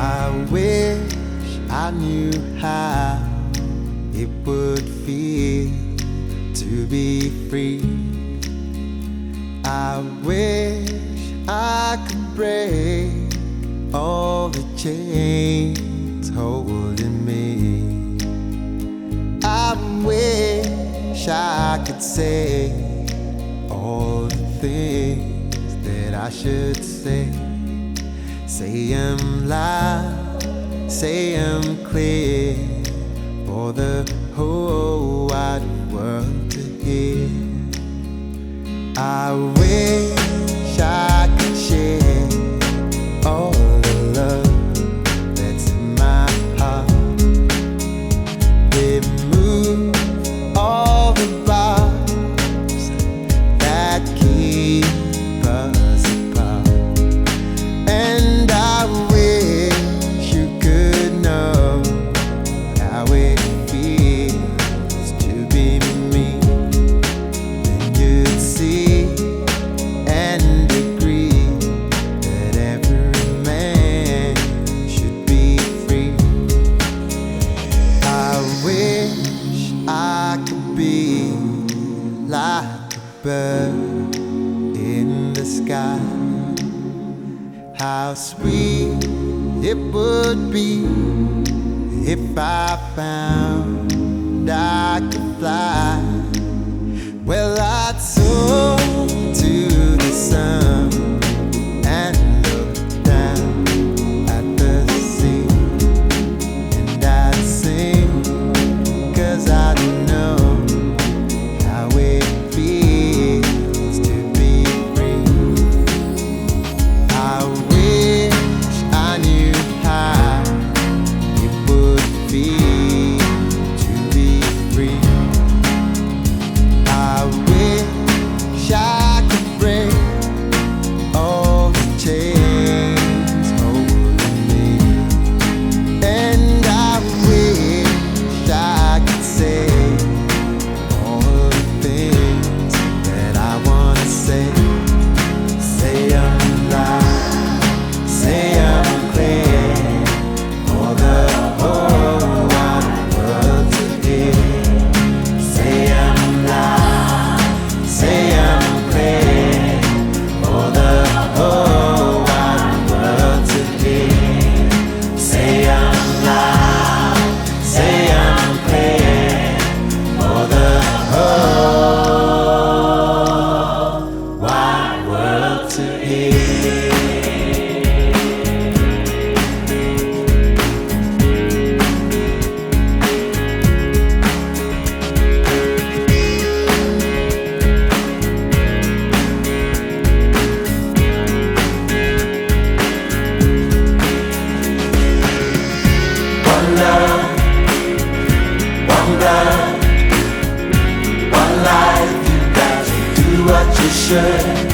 I wish I knew how it would feel to be free. I wish I could break all the chains holding me. I wish I could say all the things that I should say. Say I'm lying say I'm clear for the whole wide world to hear. I wish. bird in the sky. How sweet it would be if I found I could fly. Well, I'd soar. future